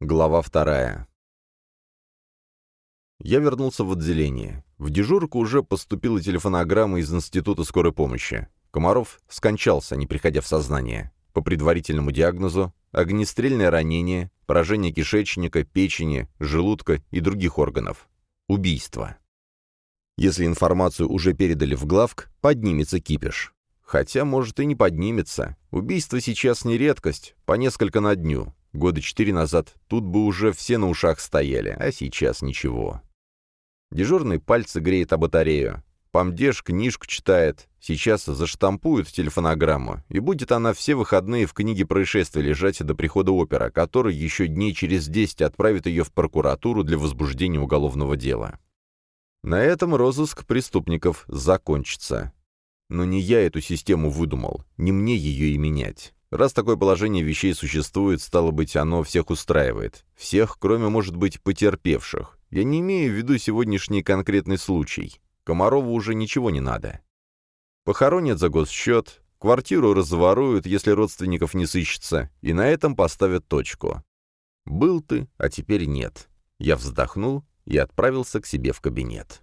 Глава вторая. Я вернулся в отделение. В дежурку уже поступила телефонограмма из Института скорой помощи. Комаров скончался, не приходя в сознание. По предварительному диагнозу – огнестрельное ранение, поражение кишечника, печени, желудка и других органов. Убийство. Если информацию уже передали в главк, поднимется кипиш. Хотя, может, и не поднимется. Убийство сейчас не редкость, по несколько на дню. Года четыре назад тут бы уже все на ушах стояли, а сейчас ничего. Дежурный пальцы греет о батарею. Помдеж книжку читает. Сейчас заштампуют телефонограмму, и будет она все выходные в книге происшествия лежать до прихода опера, который еще дней через десять отправит ее в прокуратуру для возбуждения уголовного дела. На этом розыск преступников закончится. Но не я эту систему выдумал, не мне ее и менять. Раз такое положение вещей существует, стало быть, оно всех устраивает. Всех, кроме, может быть, потерпевших. Я не имею в виду сегодняшний конкретный случай. Комарову уже ничего не надо. Похоронят за госсчет, квартиру разворуют, если родственников не сыщется, и на этом поставят точку. Был ты, а теперь нет. Я вздохнул и отправился к себе в кабинет.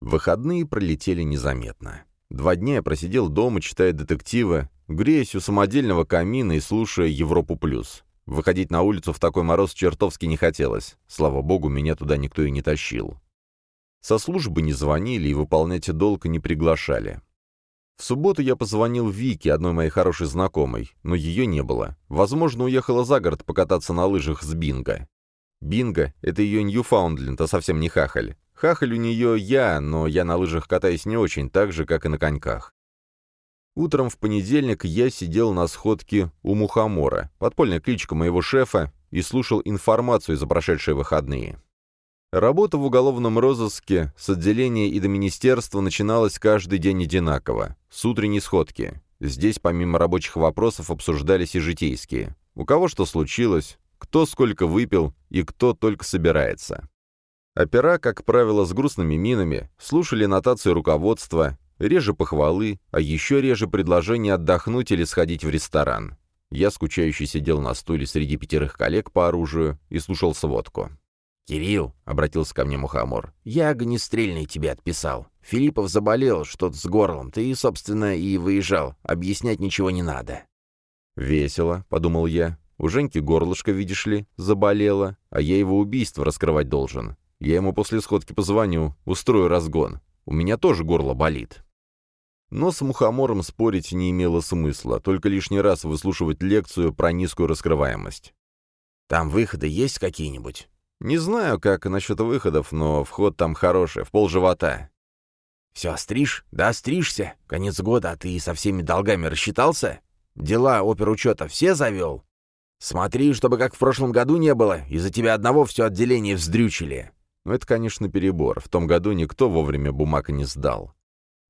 Выходные пролетели незаметно. Два дня я просидел дома, читая детективы, греясь у самодельного камина и слушая «Европу плюс». Выходить на улицу в такой мороз чертовски не хотелось. Слава богу, меня туда никто и не тащил. Со службы не звонили и выполнять долг не приглашали. В субботу я позвонил Вике, одной моей хорошей знакомой, но ее не было. Возможно, уехала за город покататься на лыжах с Бинго. Бинго — это ее Ньюфаундленд, а совсем не хахаль. Хахаль у нее я, но я на лыжах катаюсь не очень, так же, как и на коньках. Утром в понедельник я сидел на сходке у Мухомора, подпольная кличка моего шефа, и слушал информацию за прошедшие выходные. Работа в уголовном розыске с отделения и до министерства начиналась каждый день одинаково, с утренней сходки. Здесь помимо рабочих вопросов обсуждались и житейские. У кого что случилось, кто сколько выпил и кто только собирается. Опера, как правило, с грустными минами, слушали нотации руководства, реже похвалы, а еще реже предложения отдохнуть или сходить в ресторан. Я скучающе сидел на стуле среди пятерых коллег по оружию и слушал сводку. «Кирилл», — обратился ко мне Мухомор, — «я огнестрельный тебе отписал. Филиппов заболел, что-то с горлом, ты, собственно, и выезжал. Объяснять ничего не надо». «Весело», — подумал я. «У Женьки горлышко, видишь ли, заболело, а я его убийство раскрывать должен. Я ему после сходки позвоню, устрою разгон. У меня тоже горло болит. Но с мухомором спорить не имело смысла, только лишний раз выслушивать лекцию про низкую раскрываемость. «Там выходы есть какие-нибудь?» «Не знаю, как насчет выходов, но вход там хороший, в полживота». «Все, стриж? Да, стрижься. Конец года, а ты со всеми долгами рассчитался? Дела оперучета все завел? Смотри, чтобы как в прошлом году не было, из-за тебя одного все отделение вздрючили». Но это, конечно, перебор. В том году никто вовремя бумаг не сдал.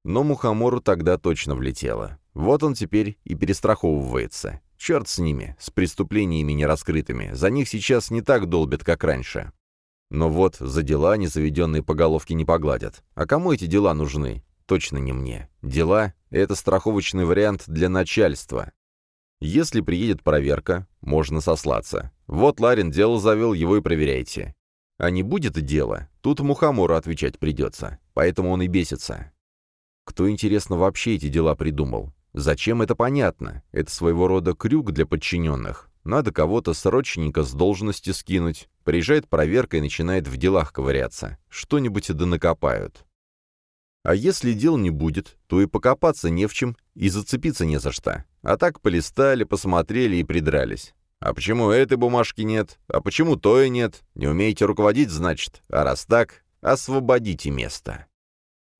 Но Мухомору тогда точно влетело. Вот он теперь и перестраховывается. Черт с ними, с преступлениями нераскрытыми. За них сейчас не так долбят, как раньше. Но вот за дела незаведенные по головке не погладят. А кому эти дела нужны? Точно не мне. Дела — это страховочный вариант для начальства. Если приедет проверка, можно сослаться. Вот Ларин дело завел, его и проверяйте. А не будет дела, тут Мухомору отвечать придется, поэтому он и бесится. Кто, интересно, вообще эти дела придумал? Зачем это понятно? Это своего рода крюк для подчиненных. Надо кого-то срочненько с должности скинуть. Приезжает проверка и начинает в делах ковыряться. Что-нибудь да накопают. А если дел не будет, то и покопаться не в чем, и зацепиться не за что. А так полистали, посмотрели и придрались. А почему этой бумажки нет? А почему той нет? Не умеете руководить, значит? А раз так, освободите место.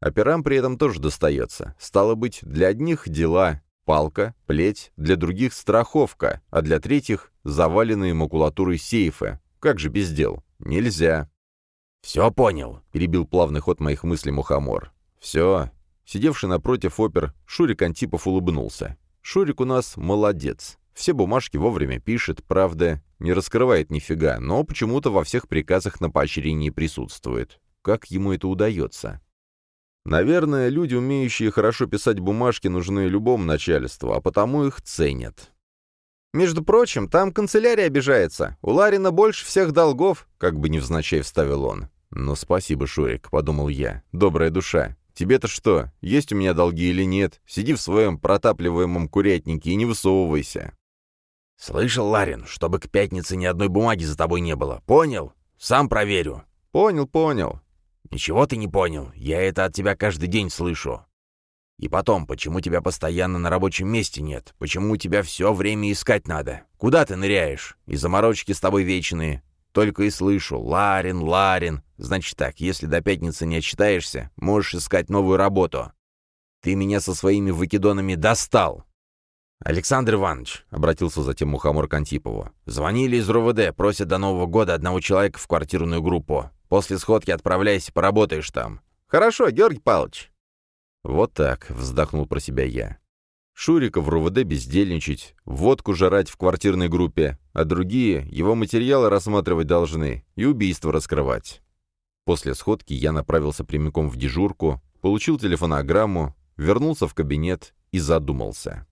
Операм при этом тоже достается. Стало быть, для одних дела палка, плеть, для других страховка, а для третьих заваленные макулатурой сейфы. Как же без дел? Нельзя. «Все понял», — перебил плавный ход моих мыслей Мухомор. «Все». Сидевший напротив опер, Шурик Антипов улыбнулся. «Шурик у нас молодец. Все бумажки вовремя пишет, правда, не раскрывает нифига, но почему-то во всех приказах на поощрении присутствует. Как ему это удается? Наверное, люди, умеющие хорошо писать бумажки, нужны любому начальству, а потому их ценят. «Между прочим, там канцелярия обижается. У Ларина больше всех долгов», — как бы невзначай вставил он. «Ну, спасибо, Шурик», — подумал я. «Добрая душа. Тебе-то что, есть у меня долги или нет? Сиди в своем протапливаемом курятнике и не высовывайся». «Слышал, Ларин, чтобы к пятнице ни одной бумаги за тобой не было. Понял? Сам проверю». «Понял, понял». «Ничего ты не понял. Я это от тебя каждый день слышу. И потом, почему тебя постоянно на рабочем месте нет? Почему тебя все время искать надо? Куда ты ныряешь? И заморочки с тобой вечные. Только и слышу «Ларин, Ларин». Значит так, если до пятницы не отчитаешься, можешь искать новую работу. Ты меня со своими выкидонами достал. «Александр Иванович», — обратился затем Мухомор к Антипову, — «звонили из РОВД, просят до Нового года одного человека в квартирную группу. После сходки отправляйся, поработаешь там». «Хорошо, Георгий Павлович». «Вот так», — вздохнул про себя я. Шурика в РУВД бездельничать, водку жрать в квартирной группе, а другие его материалы рассматривать должны и убийство раскрывать. После сходки я направился прямиком в дежурку, получил телефонограмму, вернулся в кабинет и задумался.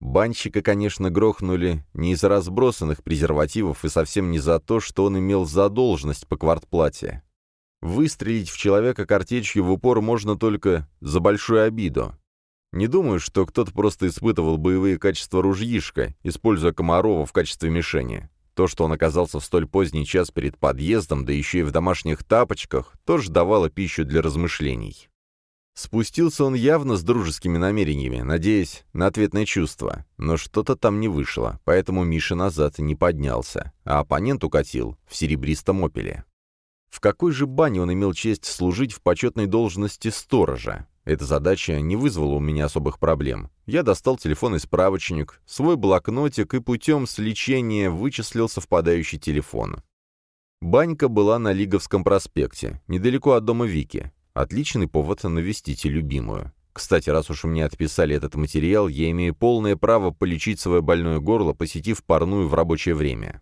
Банщика, конечно, грохнули не из-за разбросанных презервативов и совсем не за то, что он имел задолженность по квартплате. Выстрелить в человека картечью в упор можно только за большую обиду. Не думаю, что кто-то просто испытывал боевые качества ружьишка, используя Комарова в качестве мишени. То, что он оказался в столь поздний час перед подъездом, да еще и в домашних тапочках, тоже давало пищу для размышлений. Спустился он явно с дружескими намерениями, надеясь на ответное чувство, но что-то там не вышло, поэтому Миша назад не поднялся, а оппонент укатил в серебристом опеле. В какой же бане он имел честь служить в почетной должности сторожа? Эта задача не вызвала у меня особых проблем. Я достал телефон и справочник, свой блокнотик и путем сличения вычислил совпадающий телефон. Банька была на Лиговском проспекте, недалеко от дома Вики. Отличный повод навестить любимую. Кстати, раз уж мне отписали этот материал, я имею полное право полечить свое больное горло, посетив парную в рабочее время.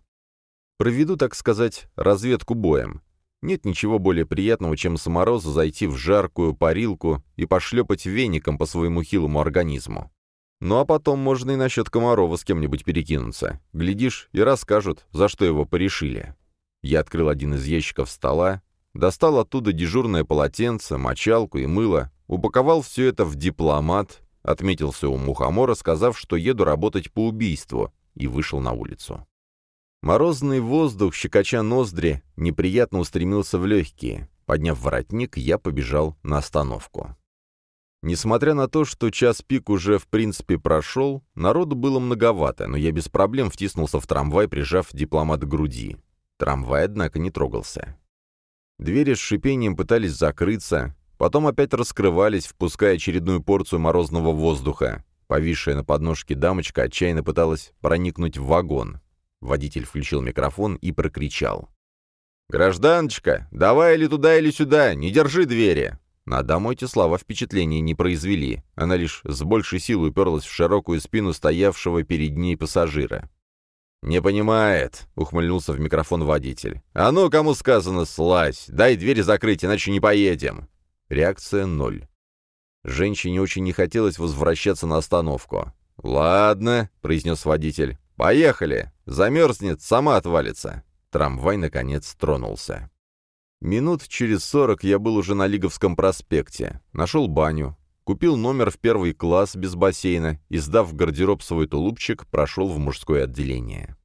Проведу, так сказать, разведку боем. Нет ничего более приятного, чем с мороза зайти в жаркую парилку и пошлепать веником по своему хилому организму. Ну а потом можно и насчет Комарова с кем-нибудь перекинуться. Глядишь, и расскажут, за что его порешили. Я открыл один из ящиков стола, достал оттуда дежурное полотенце, мочалку и мыло, упаковал все это в дипломат, отметился у мухомора, сказав, что еду работать по убийству, и вышел на улицу. Морозный воздух, щекоча ноздри, неприятно устремился в легкие. Подняв воротник, я побежал на остановку. Несмотря на то, что час пик уже в принципе прошел, народу было многовато, но я без проблем втиснулся в трамвай, прижав дипломат к груди. Трамвай, однако, не трогался. Двери с шипением пытались закрыться, потом опять раскрывались, впуская очередную порцию морозного воздуха. Повисшая на подножке дамочка отчаянно пыталась проникнуть в вагон. Водитель включил микрофон и прокричал. «Гражданочка, давай или туда, или сюда, не держи двери!» На даму эти слова впечатления не произвели. Она лишь с большей силой уперлась в широкую спину стоявшего перед ней пассажира. «Не понимает», — ухмыльнулся в микрофон водитель. «А ну, кому сказано, слазь! Дай двери закрыть, иначе не поедем!» Реакция ноль. Женщине очень не хотелось возвращаться на остановку. «Ладно», — произнес водитель. «Поехали! Замерзнет, сама отвалится!» Трамвай, наконец, тронулся. Минут через сорок я был уже на Лиговском проспекте. Нашел баню. Купил номер в первый класс без бассейна и, сдав в гардероб свой тулупчик, прошел в мужское отделение.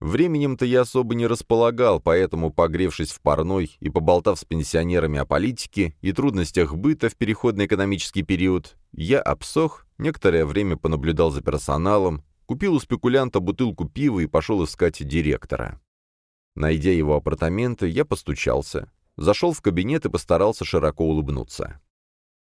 Временем-то я особо не располагал, поэтому, погревшись в парной и поболтав с пенсионерами о политике и трудностях быта в переходный экономический период, я обсох, некоторое время понаблюдал за персоналом, Купил у спекулянта бутылку пива и пошел искать директора. Найдя его апартаменты, я постучался, зашел в кабинет и постарался широко улыбнуться.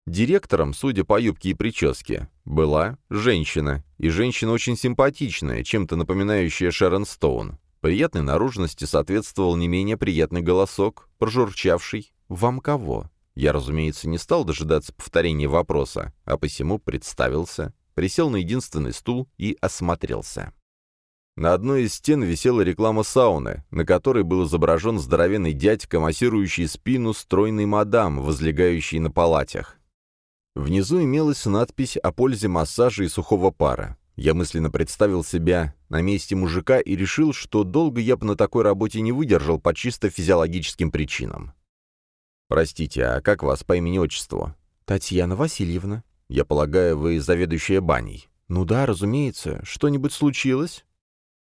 Директором, судя по юбке и прическе, была женщина, и женщина очень симпатичная, чем-то напоминающая Шерон Стоун. Приятной наружности соответствовал не менее приятный голосок, прожурчавший «Вам кого?». Я, разумеется, не стал дожидаться повторения вопроса, а посему представился присел на единственный стул и осмотрелся. На одной из стен висела реклама сауны, на которой был изображен здоровенный дядька, массирующий спину стройной мадам, возлегающей на палатях. Внизу имелась надпись о пользе массажа и сухого пара. Я мысленно представил себя на месте мужика и решил, что долго я бы на такой работе не выдержал по чисто физиологическим причинам. «Простите, а как вас по имени-отчеству?» «Татьяна Васильевна». «Я полагаю, вы заведующая баней?» «Ну да, разумеется. Что-нибудь случилось?»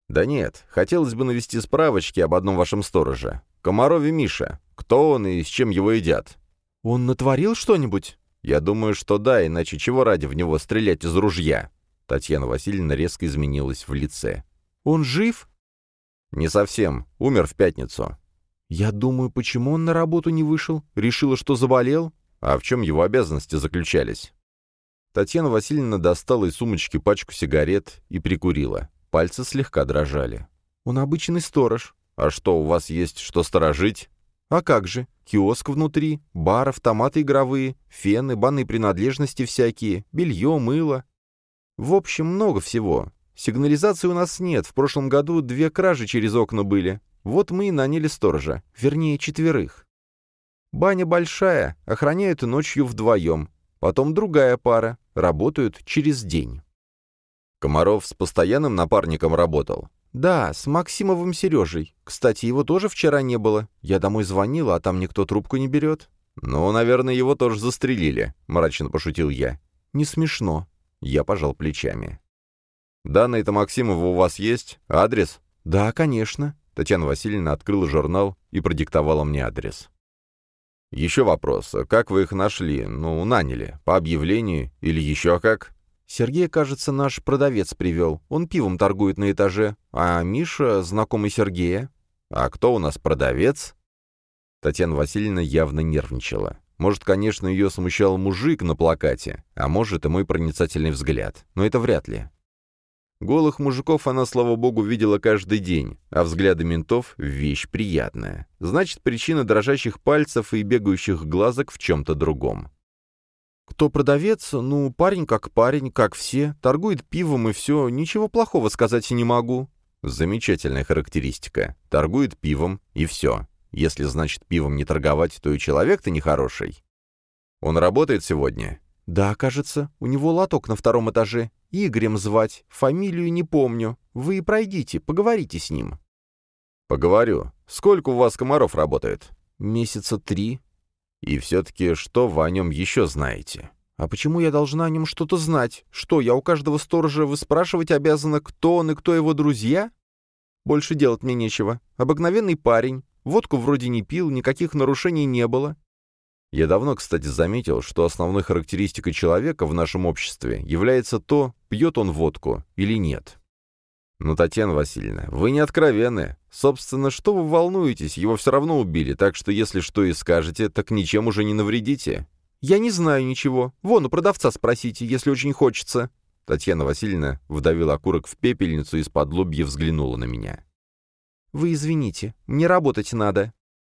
«Да нет. Хотелось бы навести справочки об одном вашем стороже. Комарове Миша. Кто он и с чем его едят?» «Он натворил что-нибудь?» «Я думаю, что да, иначе чего ради в него стрелять из ружья?» Татьяна Васильевна резко изменилась в лице. «Он жив?» «Не совсем. Умер в пятницу». «Я думаю, почему он на работу не вышел? Решила, что заболел?» «А в чем его обязанности заключались?» Татьяна Васильевна достала из сумочки пачку сигарет и прикурила. Пальцы слегка дрожали. «Он обычный сторож». «А что, у вас есть что сторожить?» «А как же? Киоск внутри, бар, автоматы игровые, фены, банные принадлежности всякие, белье, мыло. В общем, много всего. Сигнализации у нас нет, в прошлом году две кражи через окна были. Вот мы и наняли сторожа, вернее, четверых. Баня большая, охраняют ночью вдвоем. Потом другая пара, работают через день. Комаров с постоянным напарником работал. Да, с Максимовым Сережей. Кстати, его тоже вчера не было. Я домой звонила, а там никто трубку не берет. «Ну, наверное, его тоже застрелили», — мрачно пошутил я. «Не смешно. Я пожал плечами. «Данные-то Максимова у вас есть? Адрес?» «Да, конечно». Татьяна Васильевна открыла журнал и продиктовала мне адрес. «Еще вопрос. Как вы их нашли? Ну, наняли? По объявлению? Или еще как?» «Сергей, кажется, наш продавец привел. Он пивом торгует на этаже. А Миша — знакомый Сергея». «А кто у нас продавец?» Татьяна Васильевна явно нервничала. Может, конечно, ее смущал мужик на плакате, а может и мой проницательный взгляд, но это вряд ли. Голых мужиков она, слава богу, видела каждый день, а взгляды ментов — вещь приятная. Значит, причина дрожащих пальцев и бегающих глазок в чем-то другом. Кто продавец? Ну, парень как парень, как все. Торгует пивом и все. Ничего плохого сказать не могу. Замечательная характеристика. Торгует пивом и все. Если, значит, пивом не торговать, то и человек-то нехороший. Он работает сегодня? Да, кажется. У него лоток на втором этаже. Игорем звать. Фамилию не помню. Вы и пройдите, поговорите с ним. Поговорю. Сколько у вас комаров работает? Месяца три. И все-таки что вы о нем еще знаете? А почему я должна о нем что-то знать? Что, я у каждого сторожа выспрашивать обязана, кто он и кто его друзья? Больше делать мне нечего. Обыкновенный парень, Водку вроде не пил, никаких нарушений не было. Я давно, кстати, заметил, что основной характеристикой человека в нашем обществе является то, пьет он водку или нет. «Ну, Татьяна Васильевна, вы не откровенны. Собственно, что вы волнуетесь? Его все равно убили, так что если что и скажете, так ничем уже не навредите». «Я не знаю ничего. Вон, у продавца спросите, если очень хочется». Татьяна Васильевна вдавила окурок в пепельницу и из-под лобья взглянула на меня. «Вы извините, мне работать надо».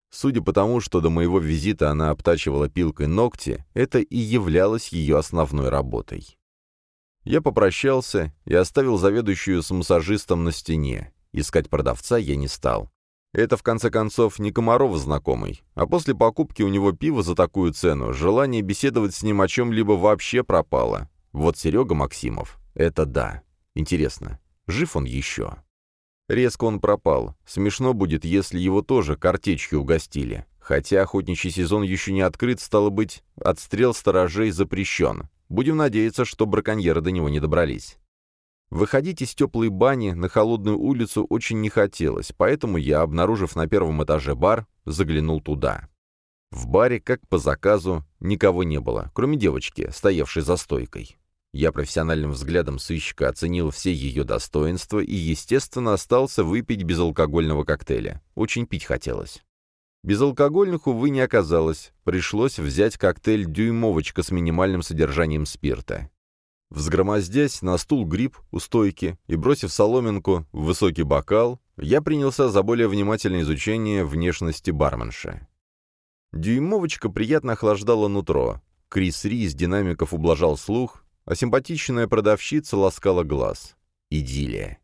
Судя по тому, что до моего визита она обтачивала пилкой ногти, это и являлось ее основной работой. Я попрощался и оставил заведующую с массажистом на стене. Искать продавца я не стал. Это, в конце концов, не Комарова знакомый, а после покупки у него пива за такую цену желание беседовать с ним о чем-либо вообще пропало. Вот Серега Максимов — это да. Интересно, жив он еще? Резко он пропал. Смешно будет, если его тоже картечью угостили. Хотя охотничий сезон еще не открыт, стало быть, отстрел сторожей запрещен. Будем надеяться, что браконьеры до него не добрались. Выходить из теплой бани на холодную улицу очень не хотелось, поэтому я, обнаружив на первом этаже бар, заглянул туда. В баре, как по заказу, никого не было, кроме девочки, стоявшей за стойкой. Я профессиональным взглядом сыщика оценил все ее достоинства и, естественно, остался выпить безалкогольного коктейля. Очень пить хотелось. Безалкогольных, увы, не оказалось. Пришлось взять коктейль «Дюймовочка» с минимальным содержанием спирта. Взгромоздясь на стул гриб у стойки и бросив соломинку в высокий бокал, я принялся за более внимательное изучение внешности барменши. Дюймовочка приятно охлаждала нутро. Крис Ри из динамиков ублажал слух, а симпатичная продавщица ласкала глаз. Идиллия.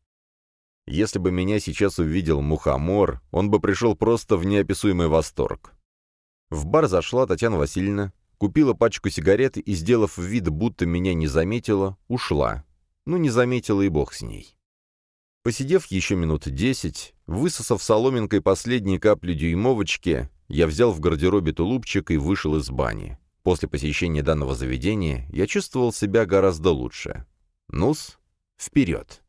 Если бы меня сейчас увидел мухомор, он бы пришел просто в неописуемый восторг. В бар зашла Татьяна Васильевна, купила пачку сигарет и, сделав вид, будто меня не заметила, ушла. Ну, не заметила и бог с ней. Посидев еще минут десять, высосав соломинкой последние капли дюймовочки, я взял в гардеробе тулупчик и вышел из бани. После посещения данного заведения я чувствовал себя гораздо лучше. Нус, вперед!